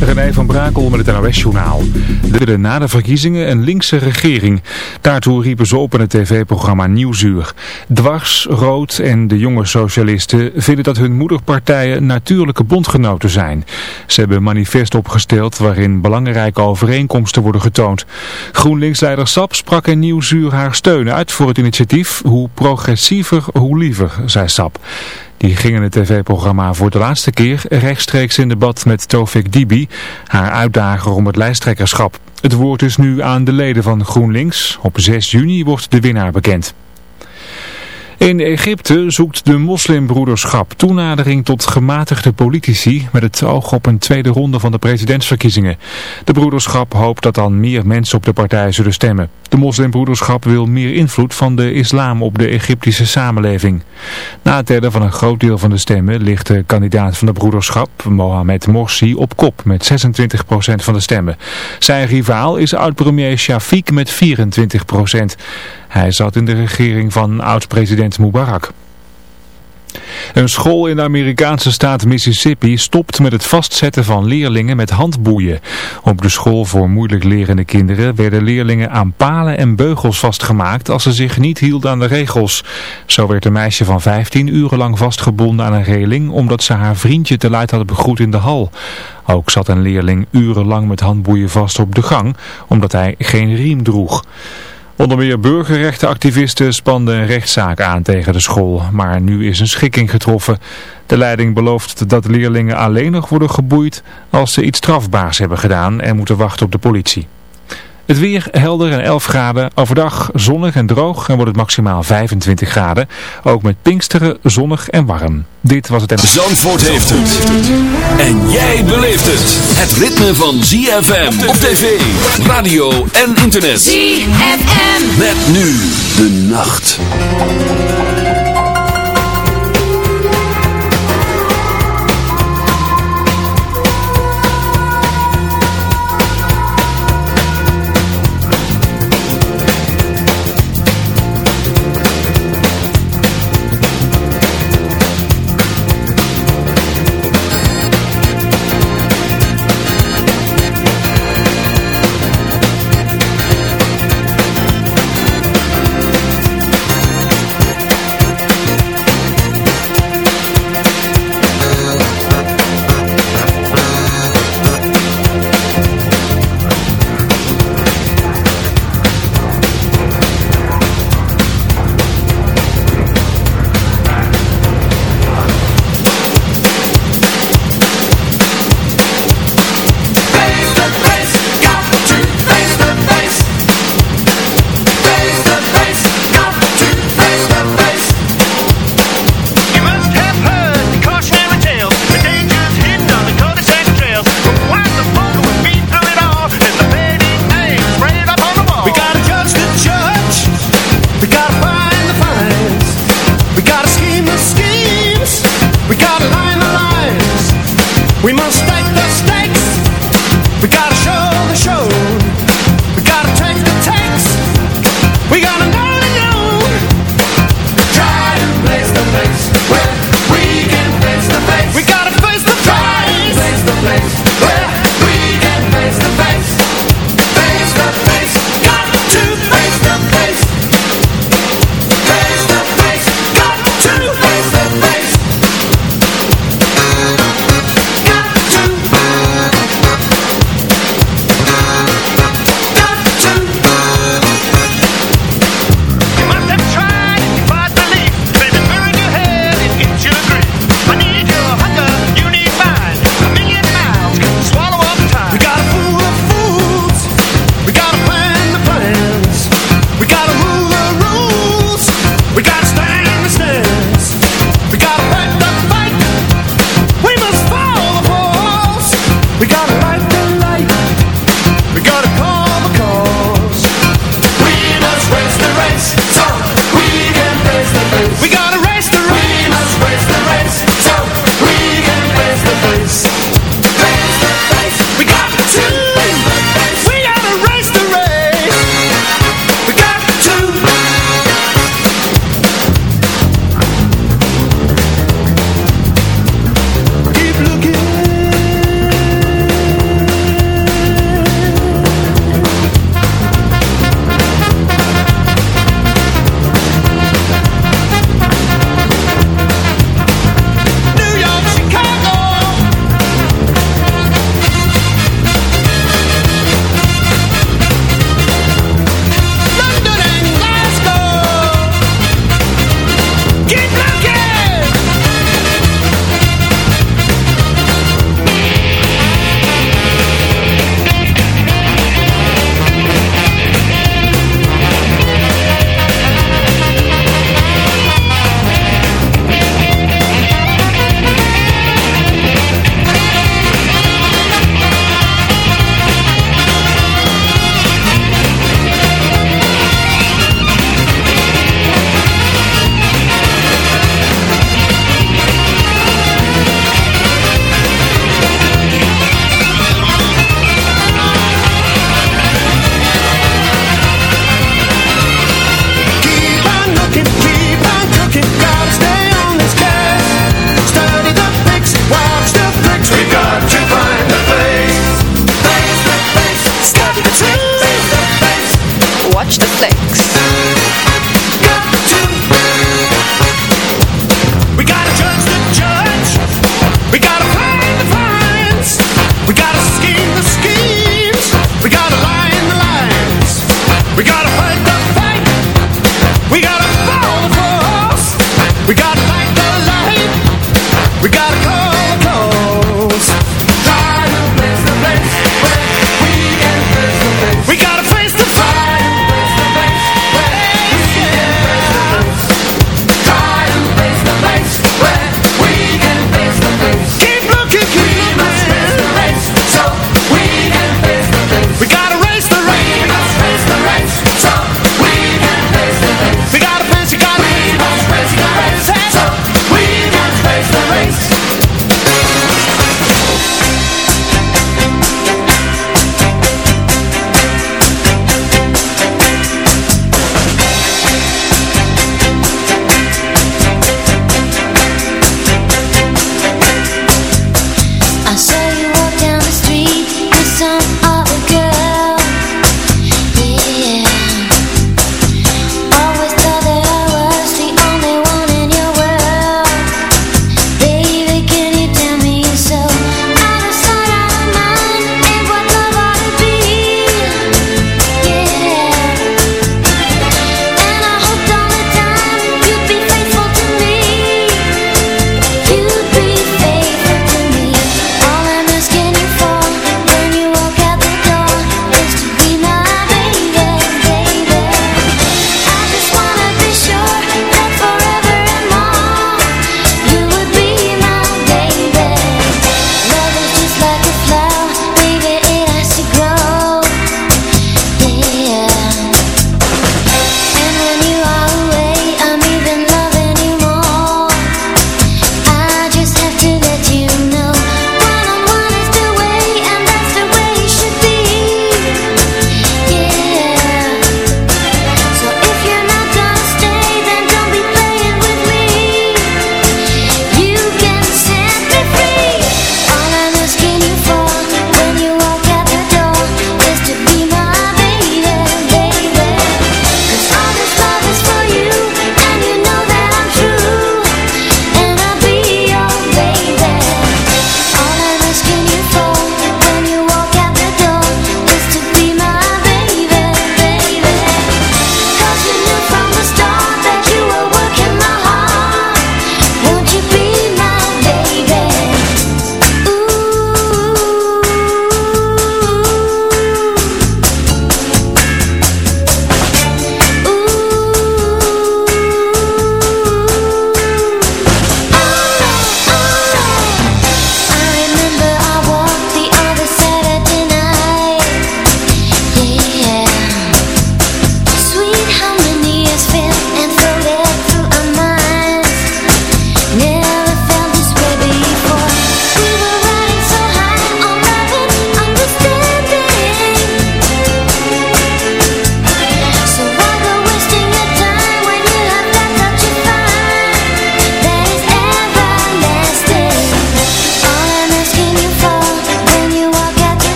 René van Brakel met het NOS-journaal. De na de verkiezingen een linkse regering. Daartoe riepen ze op in het tv-programma Nieuwsuur. Dwars, Rood en de jonge socialisten vinden dat hun moederpartijen natuurlijke bondgenoten zijn. Ze hebben een manifest opgesteld waarin belangrijke overeenkomsten worden getoond. GroenLinks-leider Sap sprak in Nieuwsuur haar steun uit voor het initiatief. Hoe progressiever, hoe liever, zei Sap. Die ging in het tv-programma voor de laatste keer rechtstreeks in debat met Tofik Dibi, haar uitdager om het lijsttrekkerschap. Het woord is nu aan de leden van GroenLinks. Op 6 juni wordt de winnaar bekend. In Egypte zoekt de moslimbroederschap toenadering tot gematigde politici met het oog op een tweede ronde van de presidentsverkiezingen. De broederschap hoopt dat dan meer mensen op de partij zullen stemmen. De moslimbroederschap wil meer invloed van de islam op de Egyptische samenleving. Na het tellen van een groot deel van de stemmen ligt de kandidaat van de broederschap, Mohamed Morsi, op kop met 26% van de stemmen. Zijn rivaal is oud-premier Shafiq met 24%. Hij zat in de regering van oud-president Mubarak. Een school in de Amerikaanse staat Mississippi stopt met het vastzetten van leerlingen met handboeien. Op de school voor moeilijk lerende kinderen werden leerlingen aan palen en beugels vastgemaakt als ze zich niet hielden aan de regels. Zo werd een meisje van 15 uren lang vastgebonden aan een reling omdat ze haar vriendje te luid had begroet in de hal. Ook zat een leerling urenlang met handboeien vast op de gang omdat hij geen riem droeg. Onder meer burgerrechtenactivisten spanden een rechtszaak aan tegen de school, maar nu is een schikking getroffen. De leiding belooft dat leerlingen alleen nog worden geboeid als ze iets strafbaars hebben gedaan en moeten wachten op de politie. Het weer helder en 11 graden. Overdag zonnig en droog en wordt het maximaal 25 graden. Ook met Pinksteren zonnig en warm. Dit was het... Zandvoort heeft het. En jij beleeft het. Het ritme van ZFM op tv, radio en internet. ZFM. Met nu de nacht.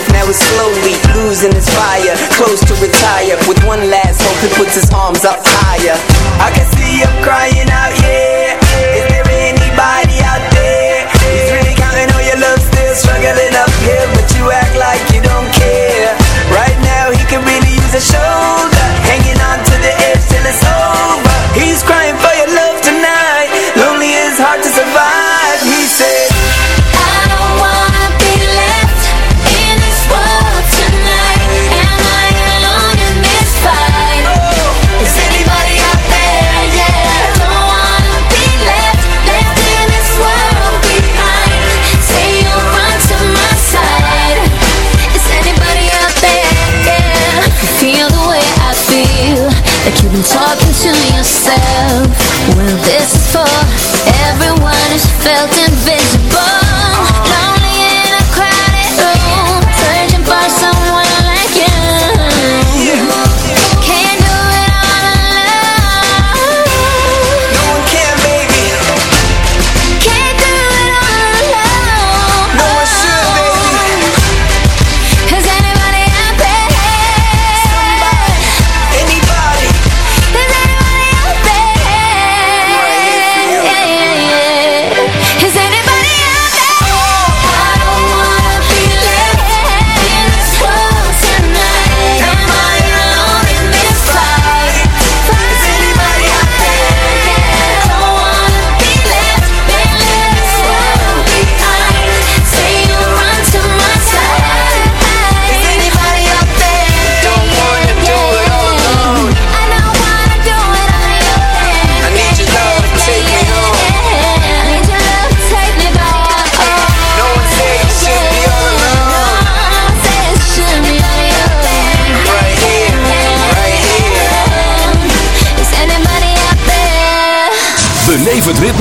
life. Now is slowly losing its fire. Close to retire. With one last hope he puts his arms up higher. I can see him crying out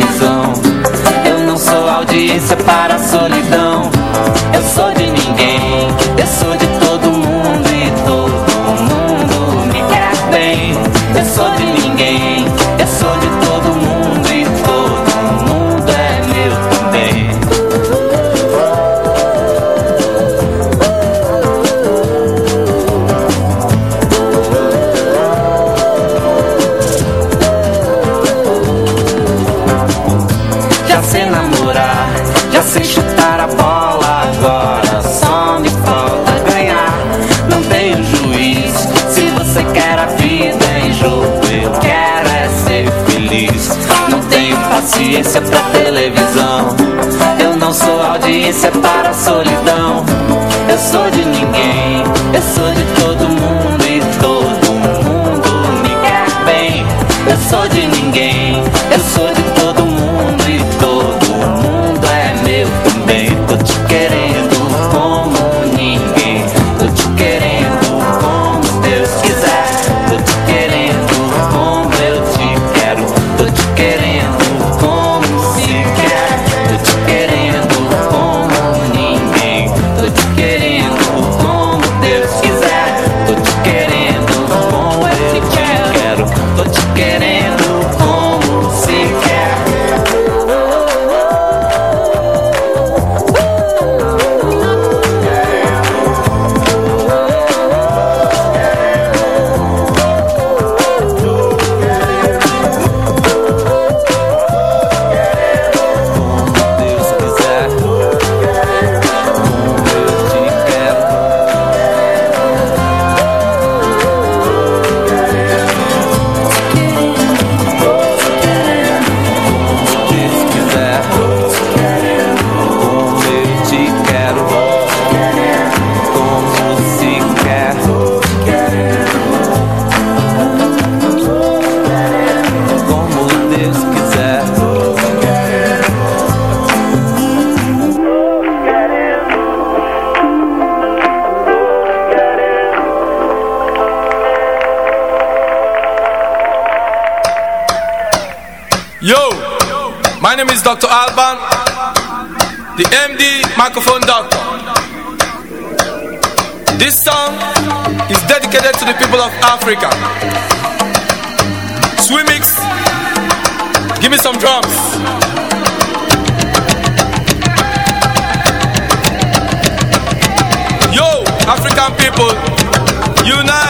televisão. Eu não sou audiência para a solidão. Paciência pra televisão. Eu não sou audiência para a solidão. Eu sou de microphone doctor. This song is dedicated to the people of Africa. Swemix, give me some drums. Yo, African people, unite.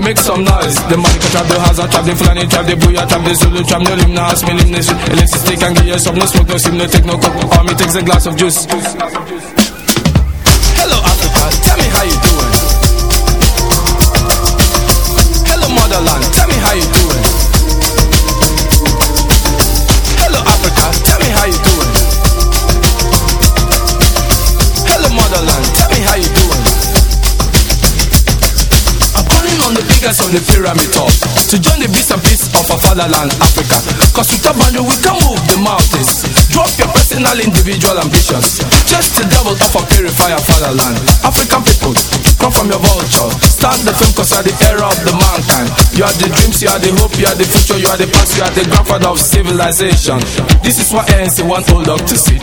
Make some noise. The money can trap the I trap the Fulani, trap the Booyah, trap the Zulu, trap no limb, no house, me limb, no stick and give you some, no smoke, no sim, no take no coke. Me takes a glass of juice. On the pyramid top. To join the bits and pieces of our fatherland, Africa. Cause with a boundary we can move the mountains. Drop your personal individual ambitions. Just the devil of a purifier fatherland. African people, come from your vulture. Start the film cause you are the era of the mankind. You are the dreams, you are the hope, you are the future You are the past, you are the grandfather of civilization. This is what ANC want old dog to see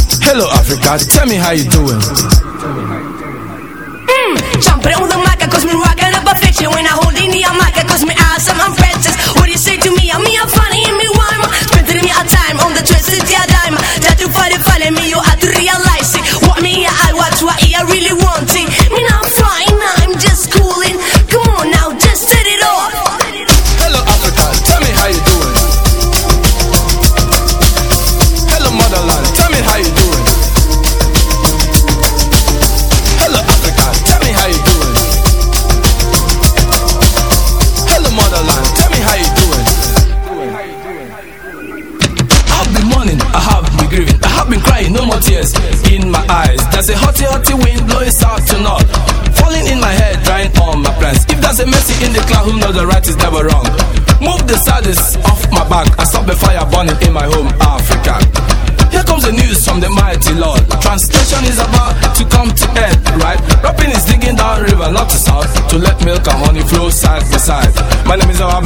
Hello Africa, tell me how you doing. Mm,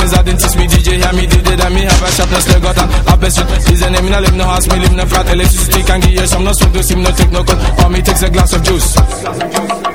since I didn't teach me DJ, hear me DJ, then me have a sharpness, no still got an opposite. Is a name, no live, no house, me live, no flat, electricity can give you some, no smoke, no steam, no take no cold. For me takes a glass of juice. Glass of juice.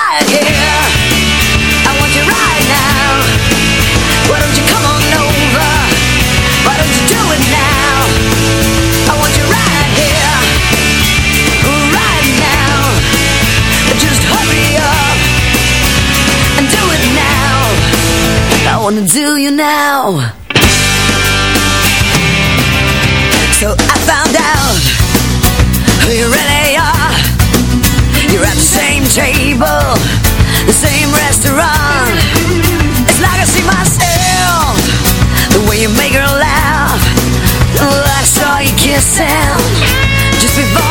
now. So I found out who you really are. You're at the same table, the same restaurant. It's like I see myself, the way you make her laugh. Oh, I saw you kissing just before.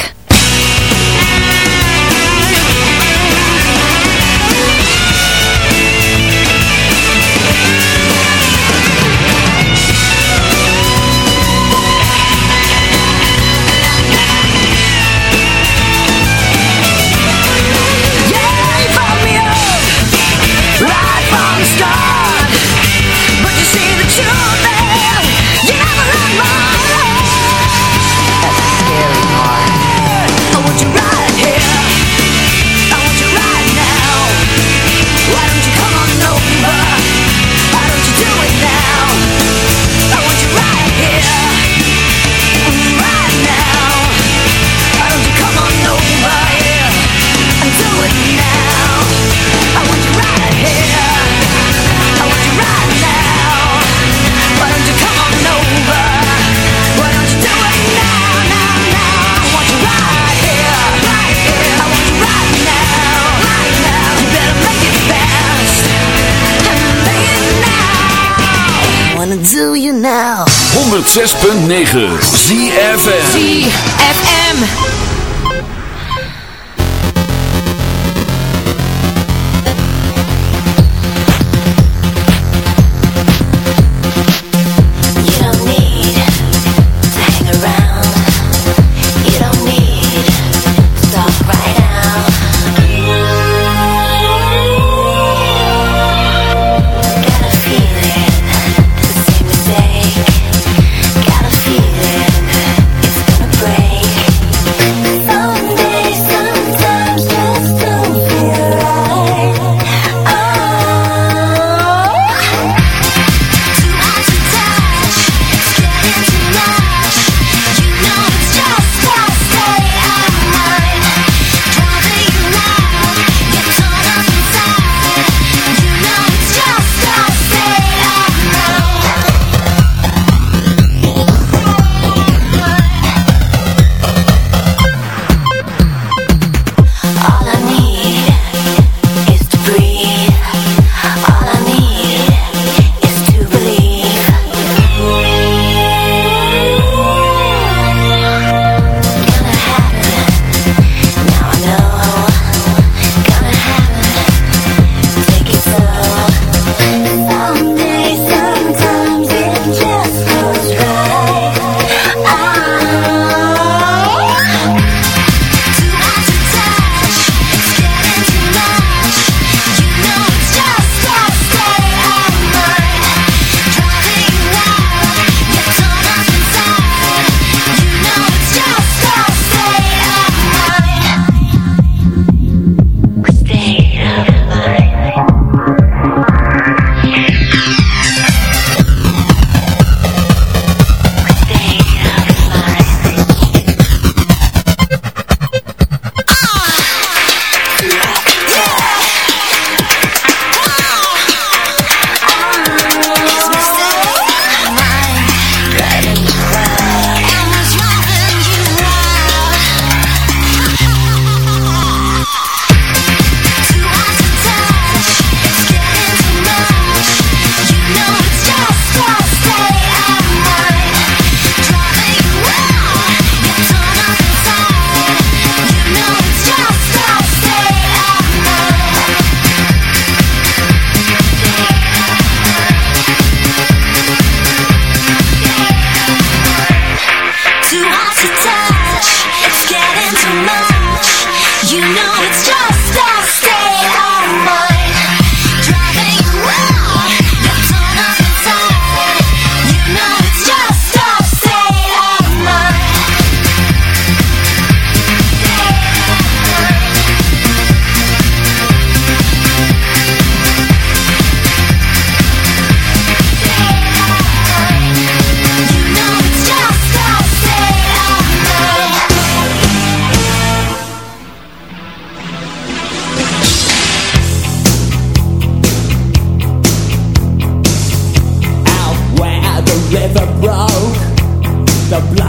106.9 ZFM ZFM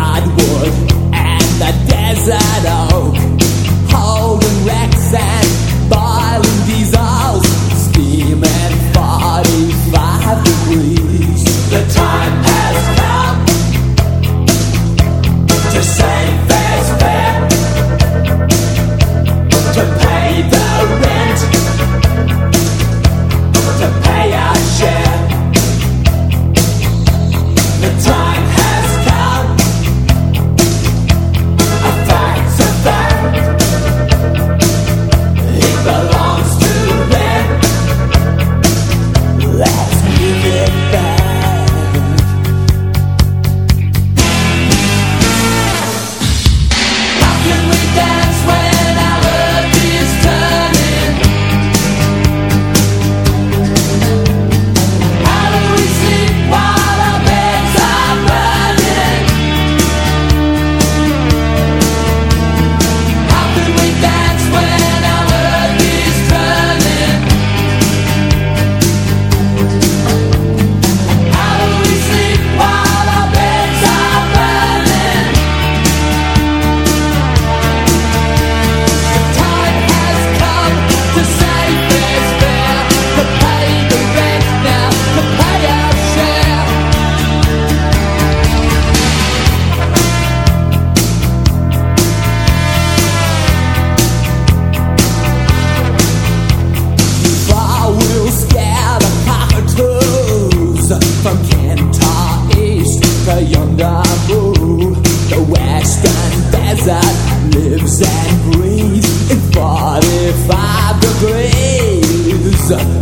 hardwood and the desert oak, holding wrecks and boiling deep. Jesus